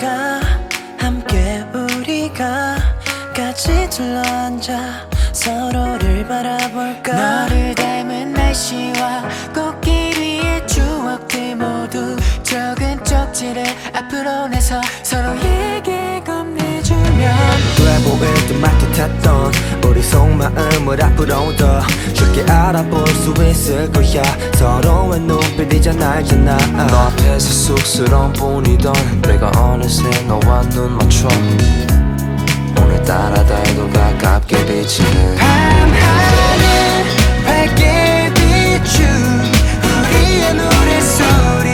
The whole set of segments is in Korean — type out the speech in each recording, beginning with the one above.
가 함께 우리가 같이 둘러앉아 서로를 바라볼까? 너를 닮은 날씨와 꽃길 위의 추억들 모두 적은 쪽지를 앞으로 내서 서로에게 건네주면 돼 보일 듯 막혀탔던 우리 속마음을 앞으로 더 쉽게 알아볼 수 있을 거야. 서로의 눈빛이잖아 알잖아 너 앞에서 쑥스러운 뿐이던 내가 어느새 너와 눈 맞춰. 오늘따라 달도 가깝게 비치는 밤하늘 밝게 비춘 우리의 노래소리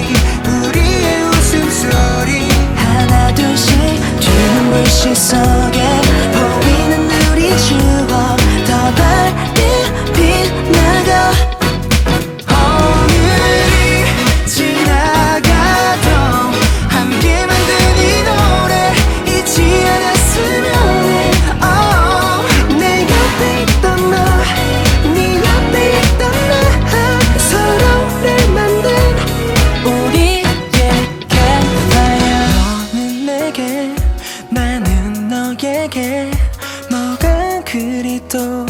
우리의 웃음소리. 하나 둘씩 뒤는 불씨 속에 보이는 우리 추억. 더 밝게 그리 또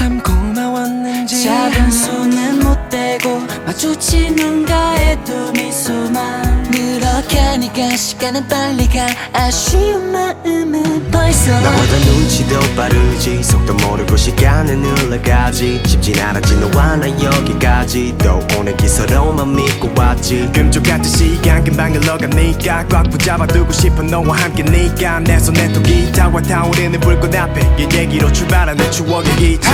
참 고마웠는지. 작은 손은 못 대고 마주친 눈가에도 미소만. 그렇게니까 시간은 빨리 가. 아쉬운 마음은 벌써. 나보다 눈치도 빠르지 속도 모르고 시간은 흘러가지. 쉽진 않았지 너와 나 여기까지. 또 오늘기 서로만 믿고 왔지. 금쪽같은 시간 금방 흘러가니까 꽉 붙잡아 두고 싶어 너와 함께 니까. 내 손에 또 기타와 타오르는 불꽃 앞에 이 얘기로 출발하는 추억의 기차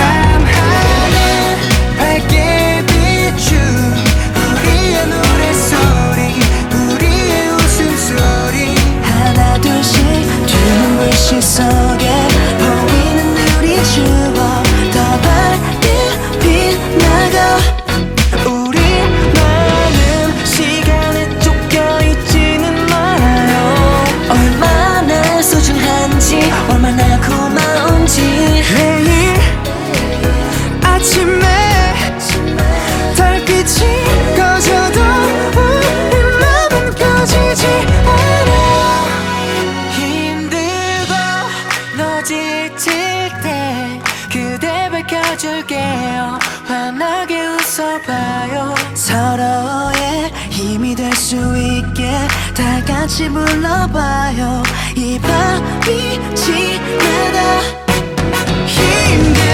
수 있게 다 같이 불러봐요. 이 밤이 지나다. 힘들